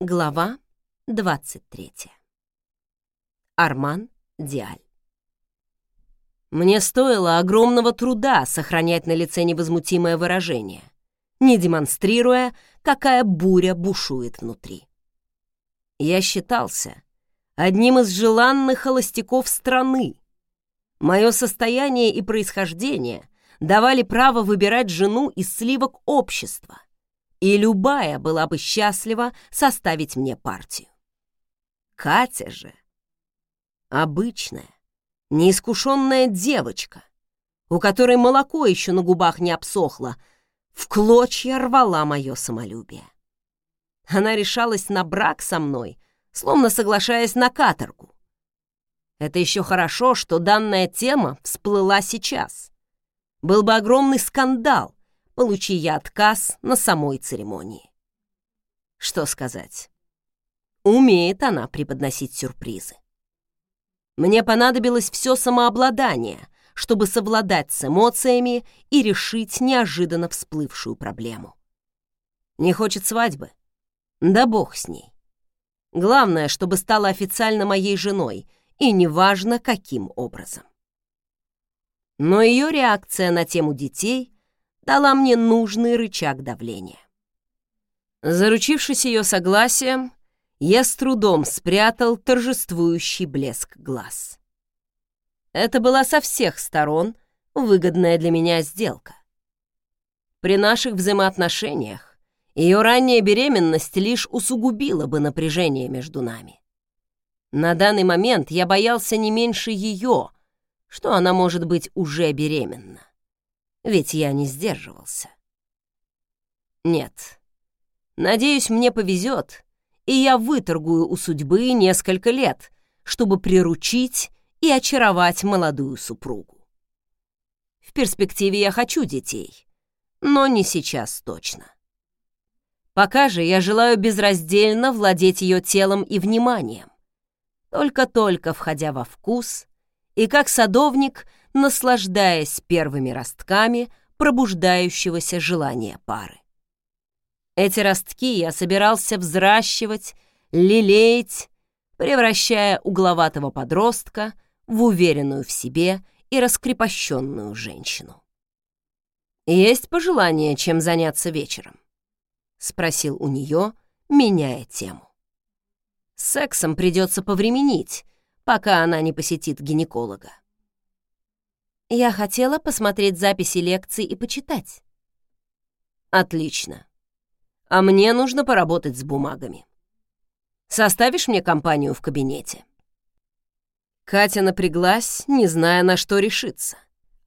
Глава 23. Арман Диаль. Мне стоило огромного труда сохранять на лице невозмутимое выражение, не демонстрируя, какая буря бушует внутри. Я считался одним из желанных холостяков страны. Мое состояние и происхождение давали право выбирать жену из сливок общества, и любая была бы счастлива составить мне партию. Катя же — обычная, неискушенная девочка, у которой молоко еще на губах не обсохло, в клочья рвала мое самолюбие. Она решалась на брак со мной, словно соглашаясь на каторгу. Это еще хорошо, что данная тема всплыла сейчас. Был бы огромный скандал, получи я отказ на самой церемонии. Что сказать? Умеет она преподносить сюрпризы. Мне понадобилось все самообладание, чтобы совладать с эмоциями и решить неожиданно всплывшую проблему. Не хочет свадьбы? Да бог с ней. Главное, чтобы стала официально моей женой, и неважно, каким образом. Но ее реакция на тему детей дала мне нужный рычаг давления. Заручившись ее согласием, я с трудом спрятал торжествующий блеск глаз. Это была со всех сторон выгодная для меня сделка. При наших взаимоотношениях ее ранняя беременность лишь усугубила бы напряжение между нами. На данный момент я боялся не меньше ее, что она может быть уже беременна ведь я не сдерживался. Нет. Надеюсь, мне повезет, и я выторгую у судьбы несколько лет, чтобы приручить и очаровать молодую супругу. В перспективе я хочу детей, но не сейчас точно. Пока же я желаю безраздельно владеть ее телом и вниманием, только-только входя во вкус и как садовник наслаждаясь первыми ростками пробуждающегося желания пары. Эти ростки я собирался взращивать, лелеять, превращая угловатого подростка в уверенную в себе и раскрепощенную женщину. «Есть пожелание, чем заняться вечером?» — спросил у нее, меняя тему. «Сексом придется повременить, пока она не посетит гинеколога». Я хотела посмотреть записи лекций и почитать. Отлично. А мне нужно поработать с бумагами. Составишь мне компанию в кабинете? Катя напряглась, не зная, на что решиться.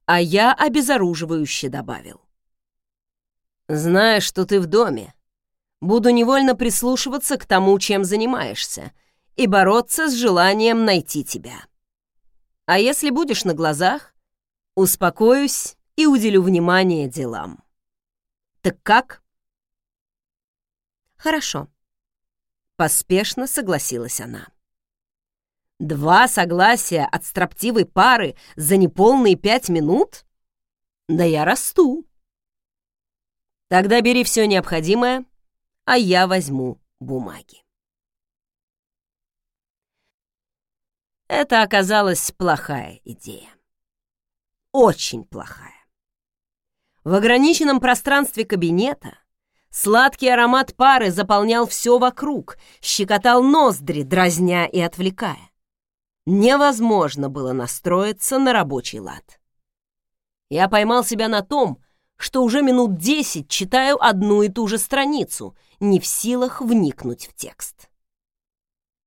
А я обезоруживающе добавил. Зная, что ты в доме, буду невольно прислушиваться к тому, чем занимаешься, и бороться с желанием найти тебя. А если будешь на глазах, Успокоюсь и уделю внимание делам. Так как? Хорошо. Поспешно согласилась она. Два согласия от строптивой пары за неполные пять минут? Да я расту. Тогда бери все необходимое, а я возьму бумаги. Это оказалась плохая идея очень плохая. В ограниченном пространстве кабинета сладкий аромат пары заполнял все вокруг, щекотал ноздри, дразня и отвлекая. Невозможно было настроиться на рабочий лад. Я поймал себя на том, что уже минут десять читаю одну и ту же страницу, не в силах вникнуть в текст.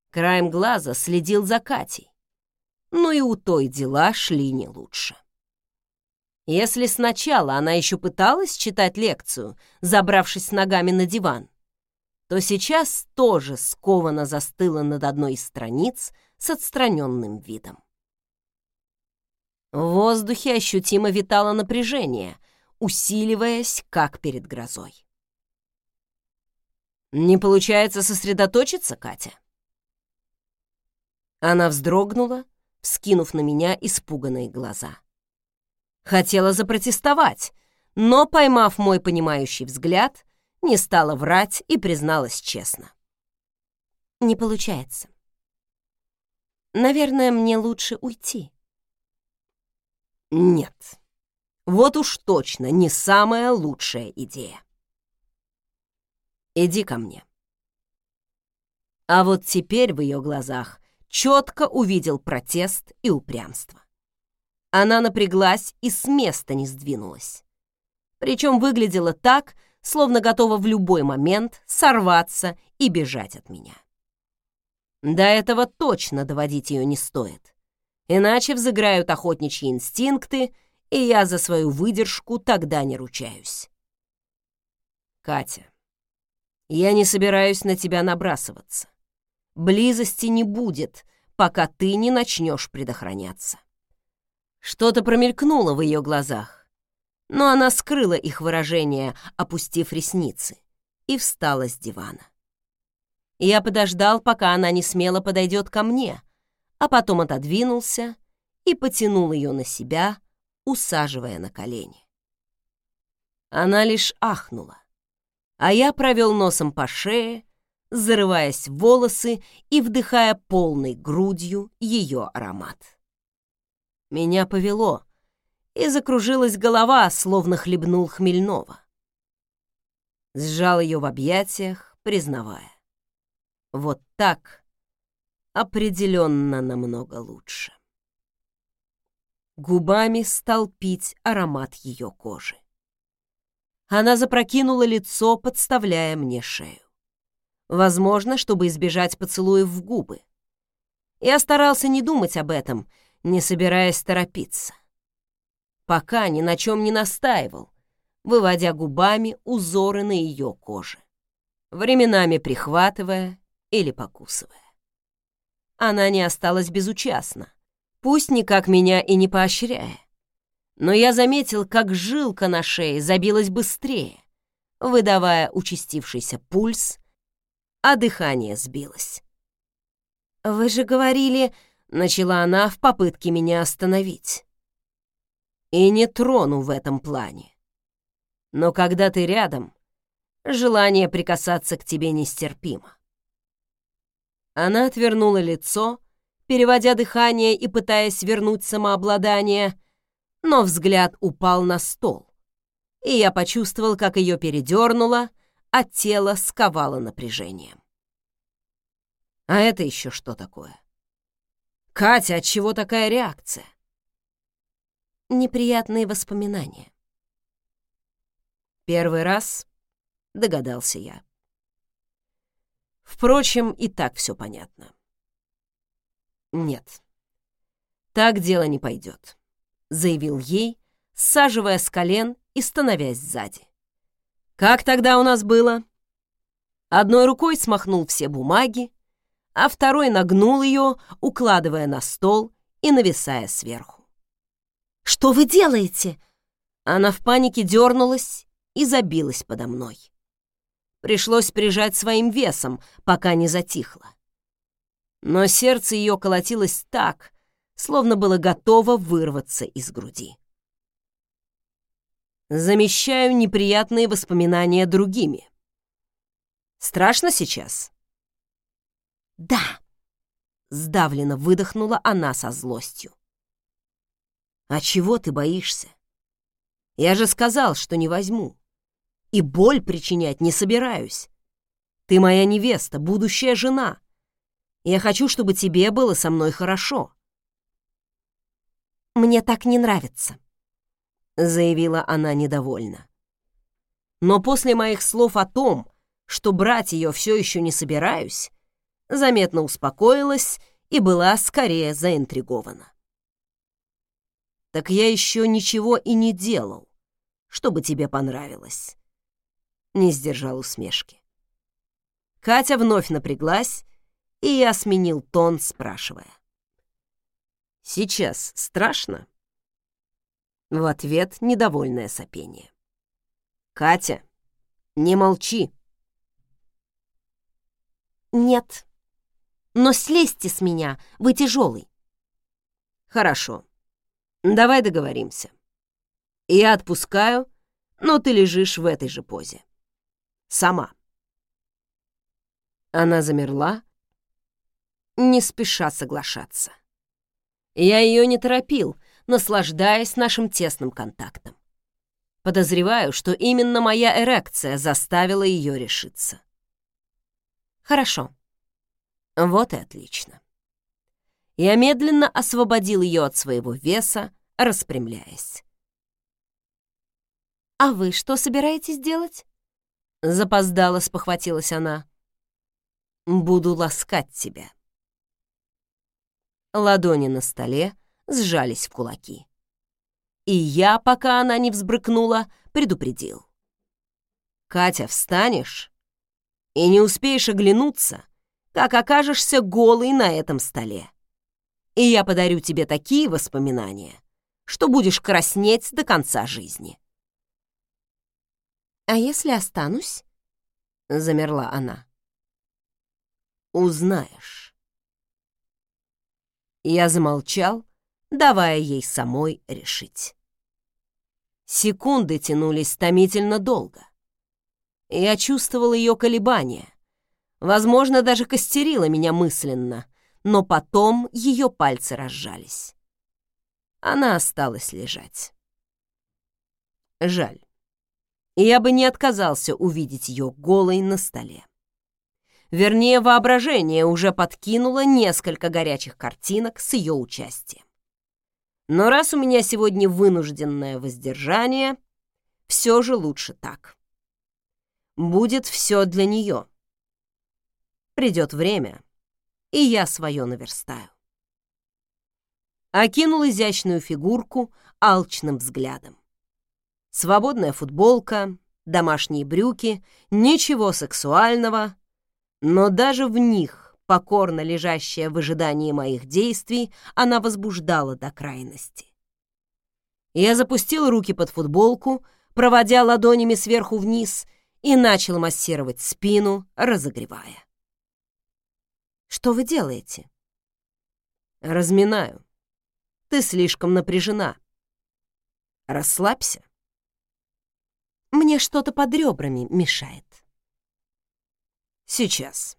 Краем глаза следил за Катей, но и у той дела шли не лучше. Если сначала она еще пыталась читать лекцию, забравшись ногами на диван, то сейчас тоже скованно застыла над одной из страниц с отстраненным видом. В воздухе ощутимо витало напряжение, усиливаясь, как перед грозой. «Не получается сосредоточиться, Катя?» Она вздрогнула, вскинув на меня испуганные глаза. Хотела запротестовать, но, поймав мой понимающий взгляд, не стала врать и призналась честно. Не получается. Наверное, мне лучше уйти. Нет. Вот уж точно не самая лучшая идея. Иди ко мне. А вот теперь в ее глазах четко увидел протест и упрямство. Она напряглась и с места не сдвинулась. Причем выглядела так, словно готова в любой момент сорваться и бежать от меня. До этого точно доводить ее не стоит, иначе взыграют охотничьи инстинкты, и я за свою выдержку тогда не ручаюсь. Катя, я не собираюсь на тебя набрасываться. Близости не будет, пока ты не начнешь предохраняться. Что-то промелькнуло в ее глазах, но она скрыла их выражение, опустив ресницы, и встала с дивана. Я подождал, пока она не смело подойдет ко мне, а потом отодвинулся и потянул ее на себя, усаживая на колени. Она лишь ахнула, а я провел носом по шее, зарываясь в волосы и вдыхая полной грудью ее аромат. Меня повело, и закружилась голова, словно хлебнул хмельного. Сжал ее в объятиях, признавая. Вот так определенно намного лучше. Губами стал пить аромат ее кожи. Она запрокинула лицо, подставляя мне шею. Возможно, чтобы избежать поцелуев в губы. Я старался не думать об этом, не собираясь торопиться. Пока ни на чем не настаивал, выводя губами узоры на ее коже, временами прихватывая или покусывая. Она не осталась безучастна, пусть никак меня и не поощряя. Но я заметил, как жилка на шее забилась быстрее, выдавая участившийся пульс а дыхание сбилось. «Вы же говорили...» — начала она в попытке меня остановить. «И не трону в этом плане. Но когда ты рядом, желание прикасаться к тебе нестерпимо». Она отвернула лицо, переводя дыхание и пытаясь вернуть самообладание, но взгляд упал на стол, и я почувствовал, как ее передернуло, а тело сковало напряжением. А это еще что такое? Катя, от чего такая реакция? Неприятные воспоминания. Первый раз догадался я. Впрочем, и так все понятно. Нет, так дело не пойдет, заявил ей, саживая с колен и становясь сзади. Как тогда у нас было? Одной рукой смахнул все бумаги, а второй нагнул ее, укладывая на стол и нависая сверху. «Что вы делаете?» Она в панике дернулась и забилась подо мной. Пришлось прижать своим весом, пока не затихло. Но сердце ее колотилось так, словно было готово вырваться из груди замещаю неприятные воспоминания другими. Страшно сейчас? Да, сдавленно выдохнула она со злостью. А чего ты боишься? Я же сказал, что не возьму. И боль причинять не собираюсь. Ты моя невеста, будущая жена. Я хочу, чтобы тебе было со мной хорошо. Мне так не нравится. — заявила она недовольно. Но после моих слов о том, что брать ее все еще не собираюсь, заметно успокоилась и была скорее заинтригована. «Так я еще ничего и не делал, чтобы тебе понравилось», — не сдержал усмешки. Катя вновь напряглась, и я сменил тон, спрашивая. «Сейчас страшно?» В ответ недовольное сопение. «Катя, не молчи!» «Нет, но слезьте с меня, вы тяжелый». «Хорошо, давай договоримся. Я отпускаю, но ты лежишь в этой же позе. Сама». Она замерла, не спеша соглашаться. Я ее не торопил, наслаждаясь нашим тесным контактом. Подозреваю, что именно моя эрекция заставила ее решиться. Хорошо. Вот и отлично. Я медленно освободил ее от своего веса, распрямляясь. «А вы что собираетесь делать?» Запоздало спохватилась она. «Буду ласкать тебя». Ладони на столе сжались в кулаки. И я, пока она не взбрыкнула, предупредил. «Катя, встанешь и не успеешь оглянуться, как окажешься голой на этом столе. И я подарю тебе такие воспоминания, что будешь краснеть до конца жизни». «А если останусь?» — замерла она. «Узнаешь». Я замолчал, давая ей самой решить. Секунды тянулись томительно долго. Я чувствовал ее колебания. Возможно, даже костерила меня мысленно, но потом ее пальцы разжались. Она осталась лежать. Жаль. Я бы не отказался увидеть ее голой на столе. Вернее, воображение уже подкинуло несколько горячих картинок с ее участием. Но раз у меня сегодня вынужденное воздержание, все же лучше так. Будет все для нее. Придет время, и я свое наверстаю. Окинул изящную фигурку алчным взглядом. Свободная футболка, домашние брюки, ничего сексуального, но даже в них, покорно лежащая в ожидании моих действий, она возбуждала до крайности. Я запустил руки под футболку, проводя ладонями сверху вниз, и начал массировать спину, разогревая. «Что вы делаете?» «Разминаю. Ты слишком напряжена. Расслабься». «Мне что-то под ребрами мешает». Сейчас.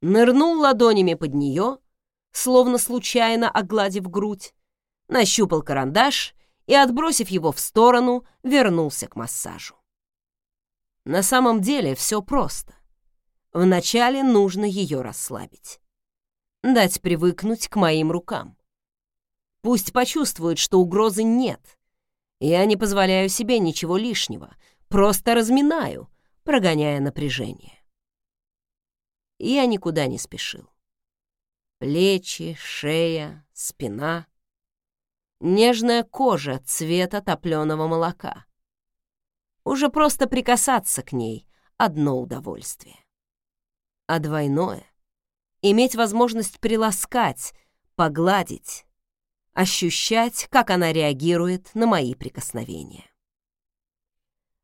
Нырнул ладонями под нее, словно случайно огладив грудь, нащупал карандаш и, отбросив его в сторону, вернулся к массажу. На самом деле все просто. Вначале нужно ее расслабить. Дать привыкнуть к моим рукам. Пусть почувствует, что угрозы нет. Я не позволяю себе ничего лишнего, просто разминаю, прогоняя напряжение. Я никуда не спешил. Плечи, шея, спина. Нежная кожа цвета топленого молока. Уже просто прикасаться к ней — одно удовольствие. А двойное — иметь возможность приласкать, погладить, ощущать, как она реагирует на мои прикосновения.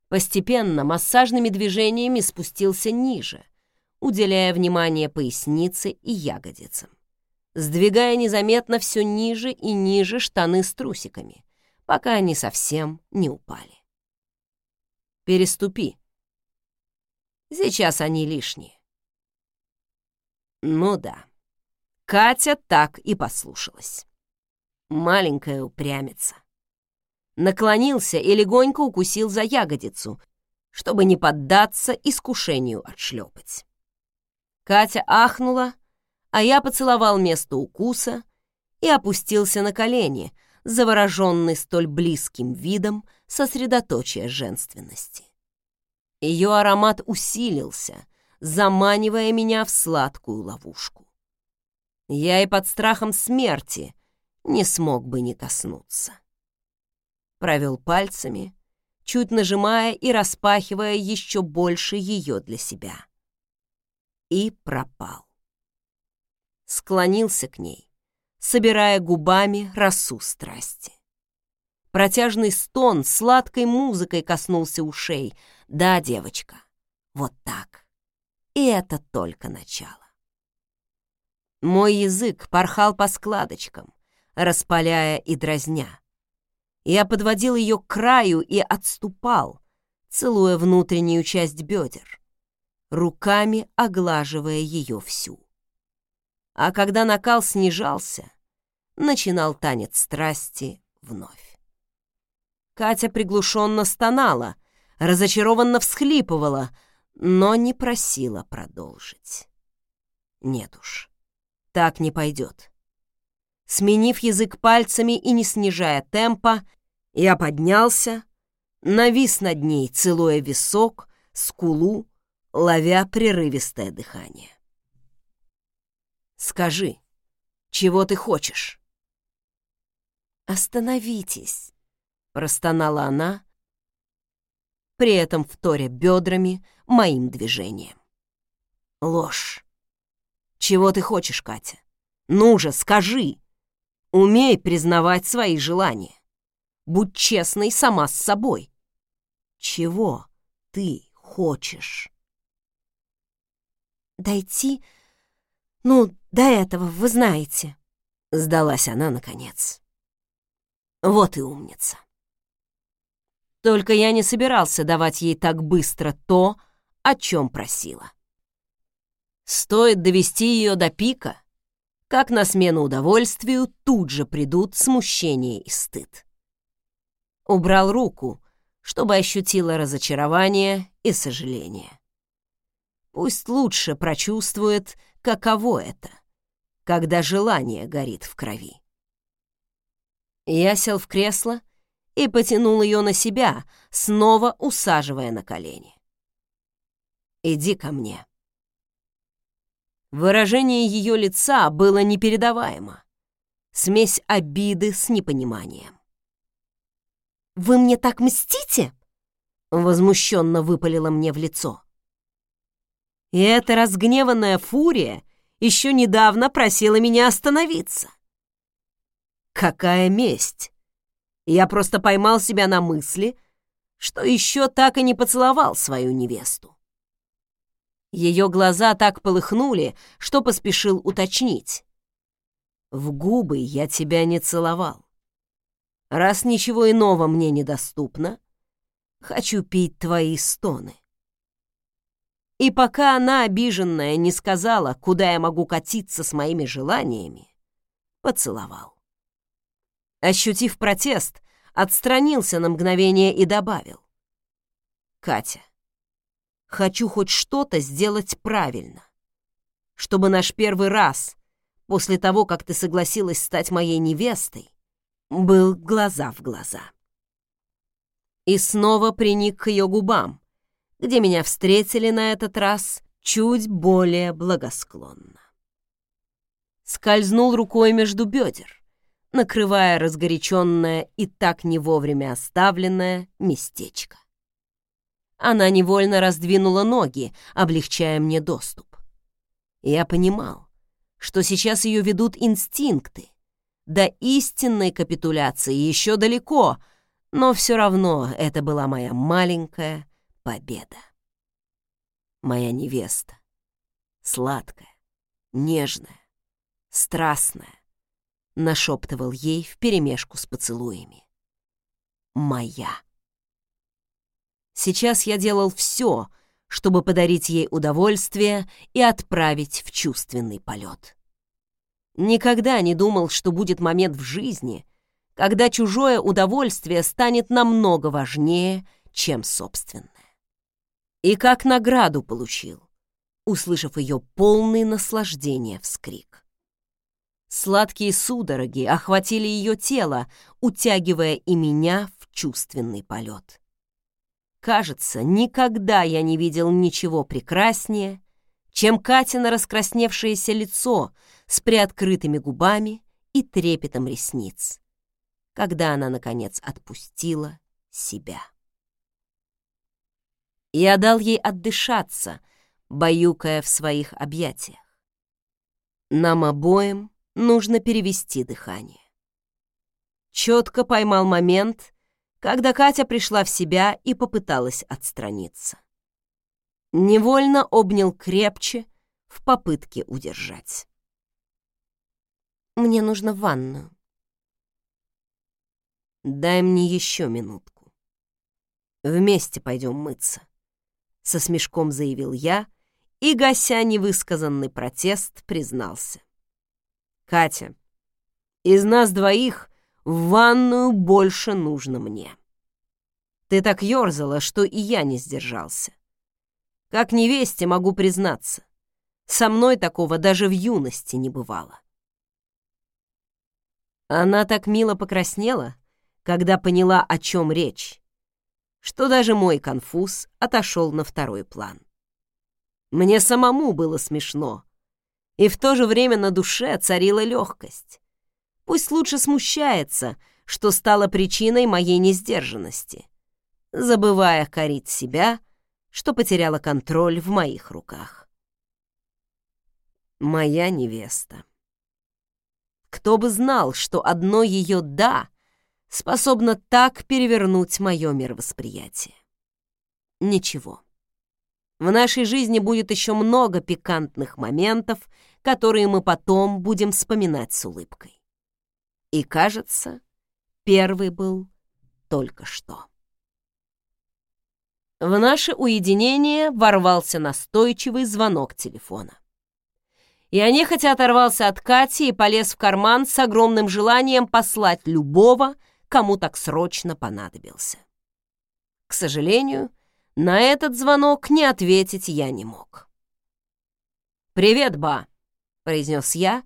Постепенно массажными движениями спустился ниже, уделяя внимание пояснице и ягодицам, сдвигая незаметно все ниже и ниже штаны с трусиками, пока они совсем не упали. Переступи. Сейчас они лишние. Ну да, Катя так и послушалась. Маленькая упрямица наклонился и легонько укусил за ягодицу, чтобы не поддаться искушению отшлепать. Катя ахнула, а я поцеловал место укуса и опустился на колени, завороженный столь близким видом сосредоточия женственности. Ее аромат усилился, заманивая меня в сладкую ловушку. Я и под страхом смерти не смог бы не коснуться провел пальцами, чуть нажимая и распахивая еще больше ее для себя. И пропал. Склонился к ней, собирая губами росу страсти. Протяжный стон сладкой музыкой коснулся ушей. Да, девочка, вот так. И это только начало. Мой язык порхал по складочкам, распаляя и дразня. Я подводил ее к краю и отступал, целуя внутреннюю часть бедер, руками оглаживая ее всю. А когда накал снижался, начинал танец страсти вновь. Катя приглушенно стонала, разочарованно всхлипывала, но не просила продолжить. Нет уж, так не пойдет. Сменив язык пальцами и не снижая темпа, я поднялся, навис над ней, целуя висок, скулу, ловя прерывистое дыхание. «Скажи, чего ты хочешь?» «Остановитесь!» — простонала она, при этом вторя бедрами моим движением. «Ложь! Чего ты хочешь, Катя? Ну же, скажи! Умей признавать свои желания. Будь честной сама с собой. Чего ты хочешь?» «Дойти, ну, до этого, вы знаете», — сдалась она наконец. Вот и умница. Только я не собирался давать ей так быстро то, о чем просила. Стоит довести ее до пика, как на смену удовольствию тут же придут смущение и стыд. Убрал руку, чтобы ощутила разочарование и сожаление. Пусть лучше прочувствует, каково это, когда желание горит в крови. Я сел в кресло и потянул ее на себя, снова усаживая на колени. «Иди ко мне». Выражение ее лица было непередаваемо. Смесь обиды с непониманием. «Вы мне так мстите?» — возмущенно выпалила мне в лицо. И эта разгневанная фурия еще недавно просила меня остановиться. Какая месть! Я просто поймал себя на мысли, что еще так и не поцеловал свою невесту. Ее глаза так полыхнули, что поспешил уточнить. «В губы я тебя не целовал. Раз ничего иного мне недоступно, хочу пить твои стоны». И пока она, обиженная, не сказала, куда я могу катиться с моими желаниями, поцеловал. Ощутив протест, отстранился на мгновение и добавил. «Катя, хочу хоть что-то сделать правильно, чтобы наш первый раз, после того, как ты согласилась стать моей невестой, был глаза в глаза». И снова приник к ее губам, где меня встретили на этот раз чуть более благосклонно. Скользнул рукой между бедер, накрывая разгоряченное и так не вовремя оставленное местечко. Она невольно раздвинула ноги, облегчая мне доступ. Я понимал, что сейчас ее ведут инстинкты. До истинной капитуляции еще далеко, но все равно это была моя маленькая победа. Моя невеста. Сладкая, нежная, страстная, нашептывал ей вперемешку с поцелуями. Моя. Сейчас я делал все, чтобы подарить ей удовольствие и отправить в чувственный полет. Никогда не думал, что будет момент в жизни, когда чужое удовольствие станет намного важнее, чем собственное. И как награду получил, услышав ее полный наслаждения вскрик. Сладкие судороги охватили ее тело, утягивая и меня в чувственный полет. Кажется, никогда я не видел ничего прекраснее, чем Катина раскрасневшееся лицо с приоткрытыми губами и трепетом ресниц, когда она, наконец, отпустила себя. Я дал ей отдышаться, баюкая в своих объятиях. Нам обоим нужно перевести дыхание. Четко поймал момент, когда Катя пришла в себя и попыталась отстраниться. Невольно обнял крепче в попытке удержать. «Мне нужно в ванную». «Дай мне еще минутку. Вместе пойдем мыться», — со смешком заявил я и, гася невысказанный протест, признался. Катя, из нас двоих в ванную больше нужно мне. Ты так ёрзала, что и я не сдержался. Как невесте могу признаться, со мной такого даже в юности не бывало. Она так мило покраснела, когда поняла, о чем речь, что даже мой конфуз отошел на второй план. Мне самому было смешно, и в то же время на душе царила легкость. Пусть лучше смущается, что стало причиной моей несдержанности, забывая корить себя, что потеряла контроль в моих руках. Моя невеста. Кто бы знал, что одно ее «да» способно так перевернуть мое мировосприятие. Ничего. В нашей жизни будет еще много пикантных моментов, которые мы потом будем вспоминать с улыбкой. И, кажется, первый был только что. В наше уединение ворвался настойчивый звонок телефона. Я нехотя оторвался от Кати и полез в карман с огромным желанием послать любого, кому так срочно понадобился. К сожалению, на этот звонок не ответить я не мог. «Привет, ба!» — произнес я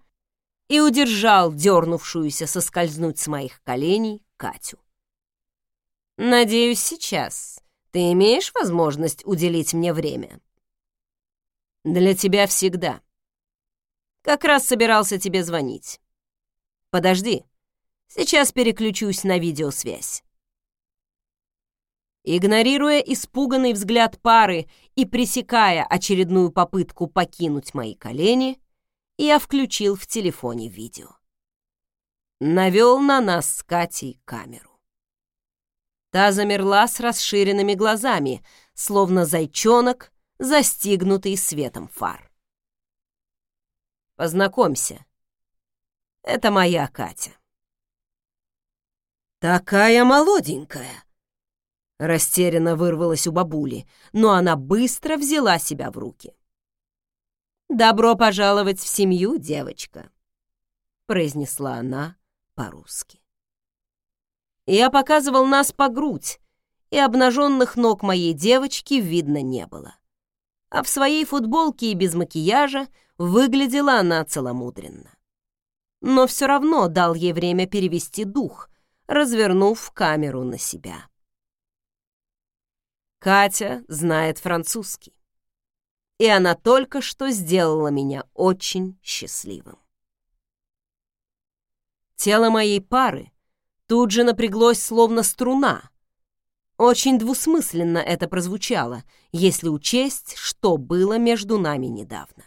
и удержал дернувшуюся соскользнуть с моих коленей Катю. «Надеюсь, сейчас ты имеешь возможность уделить мне время?» «Для тебя всегда», как раз собирался тебе звонить. Подожди, сейчас переключусь на видеосвязь. Игнорируя испуганный взгляд пары и пресекая очередную попытку покинуть мои колени, я включил в телефоне видео. Навел на нас с Катей камеру. Та замерла с расширенными глазами, словно зайчонок, застигнутый светом фар. Познакомься. Это моя Катя. Такая молоденькая. Растерянно вырвалась у бабули, но она быстро взяла себя в руки. «Добро пожаловать в семью, девочка», — произнесла она по-русски. Я показывал нас по грудь, и обнаженных ног моей девочки видно не было. А в своей футболке и без макияжа Выглядела она целомудренно. Но все равно дал ей время перевести дух, развернув камеру на себя. Катя знает французский. И она только что сделала меня очень счастливым. Тело моей пары тут же напряглось, словно струна. Очень двусмысленно это прозвучало, если учесть, что было между нами недавно.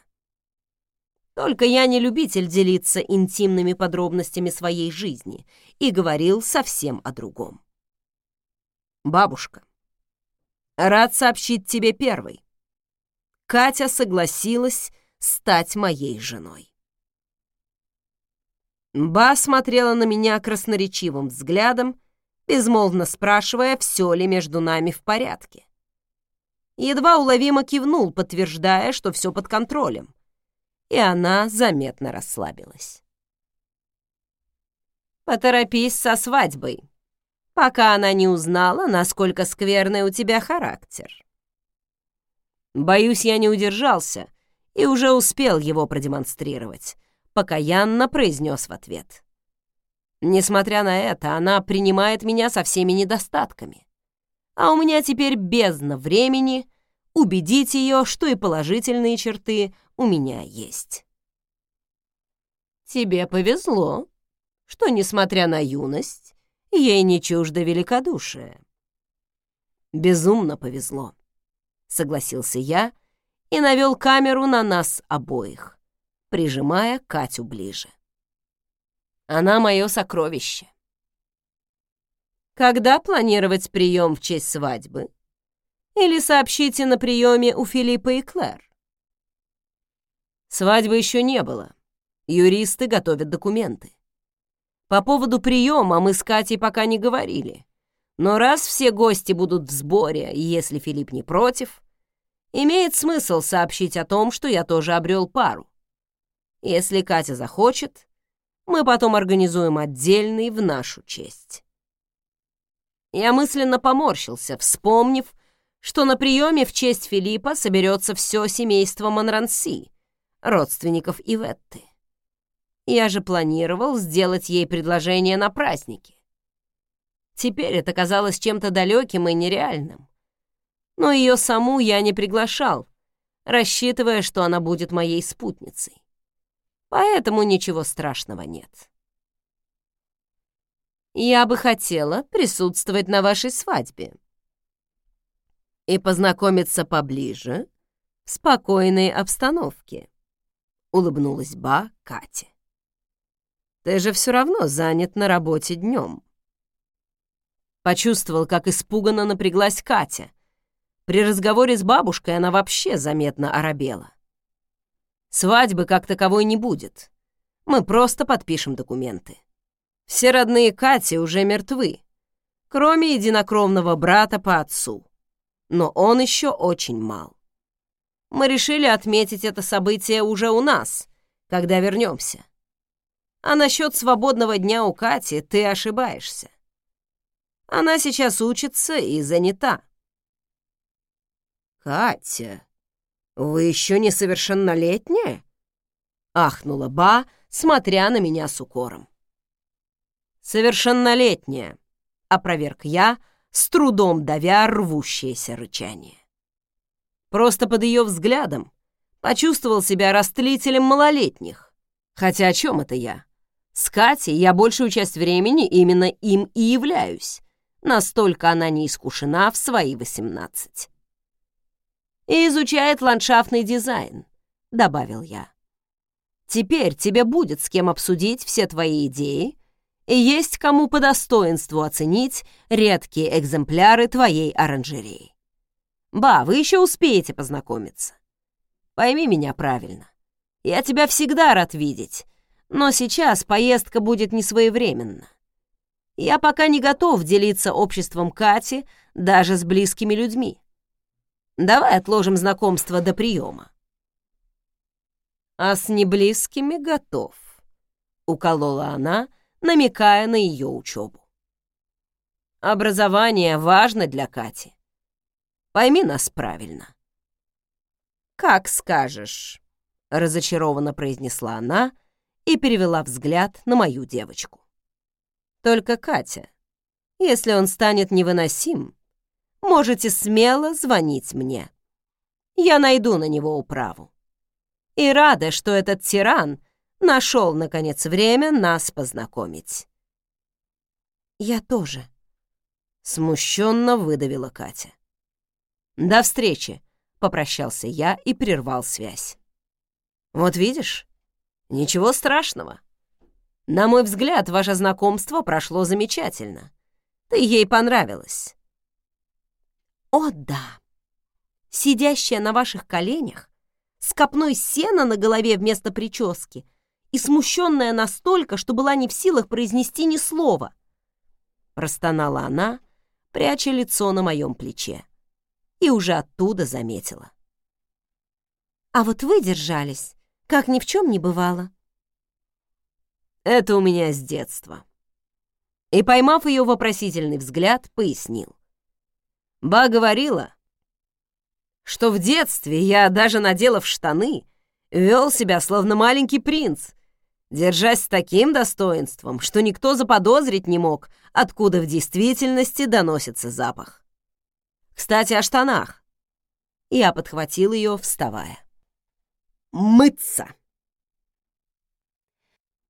Только я не любитель делиться интимными подробностями своей жизни и говорил совсем о другом. Бабушка, рад сообщить тебе первой. Катя согласилась стать моей женой. Ба смотрела на меня красноречивым взглядом, безмолвно спрашивая, все ли между нами в порядке. Едва уловимо кивнул, подтверждая, что все под контролем и она заметно расслабилась. «Поторопись со свадьбой, пока она не узнала, насколько скверный у тебя характер». Боюсь, я не удержался и уже успел его продемонстрировать, покаянно произнес в ответ. Несмотря на это, она принимает меня со всеми недостатками. А у меня теперь бездна времени убедить ее, что и положительные черты у меня есть. Тебе повезло, что, несмотря на юность, ей не чуждо великодушие. Безумно повезло, согласился я и навел камеру на нас обоих, прижимая Катю ближе. Она мое сокровище. Когда планировать прием в честь свадьбы? Или сообщите на приеме у Филиппа и Клэр? Свадьбы еще не было. Юристы готовят документы. По поводу приема мы с Катей пока не говорили. Но раз все гости будут в сборе, если Филипп не против, имеет смысл сообщить о том, что я тоже обрел пару. Если Катя захочет, мы потом организуем отдельный в нашу честь. Я мысленно поморщился, вспомнив, что на приеме в честь Филиппа соберется все семейство Монранси, родственников Иветты. Я же планировал сделать ей предложение на празднике. Теперь это казалось чем-то далеким и нереальным. Но ее саму я не приглашал, рассчитывая, что она будет моей спутницей. Поэтому ничего страшного нет. Я бы хотела присутствовать на вашей свадьбе и познакомиться поближе в спокойной обстановке, улыбнулась Ба Кате. Ты же все равно занят на работе днем. Почувствовал, как испуганно напряглась Катя. При разговоре с бабушкой она вообще заметно оробела. Свадьбы как таковой не будет. Мы просто подпишем документы. Все родные Кати уже мертвы, кроме единокровного брата по отцу. Но он еще очень мал. Мы решили отметить это событие уже у нас, когда вернемся. А насчет свободного дня у Кати ты ошибаешься. Она сейчас учится и занята. «Катя, вы еще несовершеннолетняя?» — ахнула Ба, смотря на меня с укором. «Совершеннолетняя», — опроверг я, с трудом давя рвущееся рычание. Просто под ее взглядом почувствовал себя растлителем малолетних. Хотя о чем это я? С Катей я большую часть времени именно им и являюсь. Настолько она не искушена в свои восемнадцать и изучает ландшафтный дизайн», — добавил я. «Теперь тебе будет с кем обсудить все твои идеи, и есть кому по достоинству оценить редкие экземпляры твоей оранжереи. Ба, вы еще успеете познакомиться. Пойми меня правильно. Я тебя всегда рад видеть, но сейчас поездка будет несвоевременна. Я пока не готов делиться обществом Кати даже с близкими людьми. Давай отложим знакомство до приема. А с неблизкими готов, уколола она, намекая на ее учебу. Образование важно для Кати. Пойми нас правильно. Как скажешь, разочарованно произнесла она и перевела взгляд на мою девочку. Только Катя, если он станет невыносим, можете смело звонить мне. Я найду на него управу. И рада, что этот тиран нашел, наконец, время нас познакомить. Я тоже. Смущенно выдавила Катя. До встречи, попрощался я и прервал связь. Вот видишь, ничего страшного. На мой взгляд, ваше знакомство прошло замечательно. Ты ей понравилась. О, да! Сидящая на ваших коленях, с копной сена на голове вместо прически и смущенная настолько, что была не в силах произнести ни слова. Простонала она, пряча лицо на моем плече, и уже оттуда заметила. А вот вы держались, как ни в чем не бывало. Это у меня с детства. И, поймав ее вопросительный взгляд, пояснил. Ба говорила, что в детстве я, даже наделав штаны, вел себя словно маленький принц, держась с таким достоинством, что никто заподозрить не мог, откуда в действительности доносится запах. Кстати, о штанах. Я подхватил ее, вставая. «Мыться!»